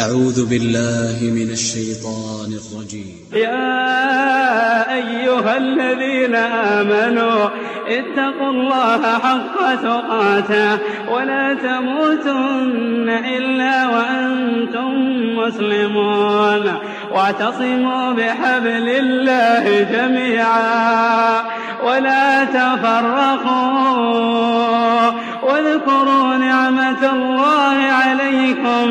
أعوذ بالله من الشيطان الرجيم. يا أيها الذين آمنوا اتقوا الله حق تقاته ولا تموتن إلا وأنتم مسلمون واعتصموا بحبل الله جميعا ولا تفرقوا واذكروا نعمة الله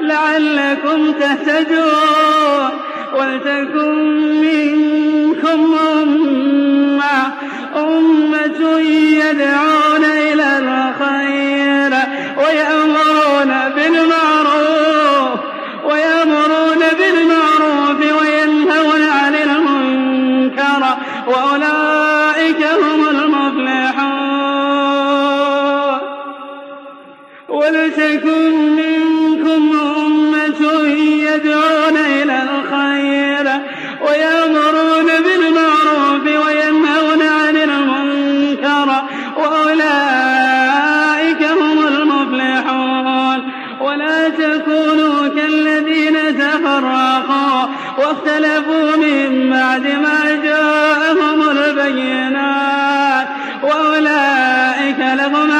لعلكم تهتدون ولتكن منكم أمة أمة يدعون إلى الخير ويأمرون بالمعروف ويأمرون بالمعروف وينهون عن المنكر وأولئك هم المفلحون. ولتكن واختلفوا من بعد ما جاءهم البينات وأولئك لهم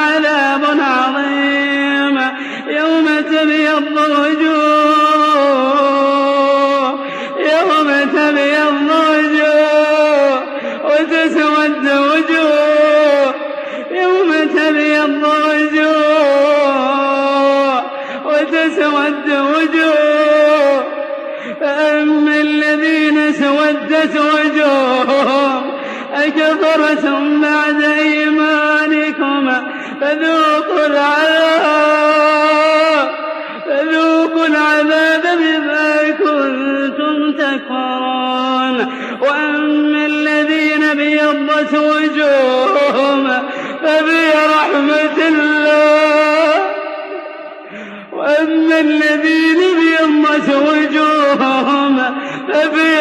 سودت وجوههم أكفرتم بعد إيمانكم فذوقوا العذاب فذوقوا العذاب بما كنتم تكفرون. وأما الذين بيضت وجوههم ففي رحمة الله. وأما الذين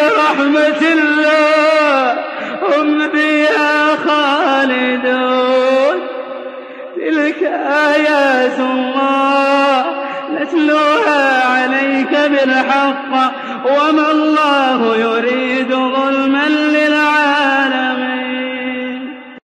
رحمة الله هم فيها خالدون. تلك آيات الله نتلوها عليك بالحق. وما الله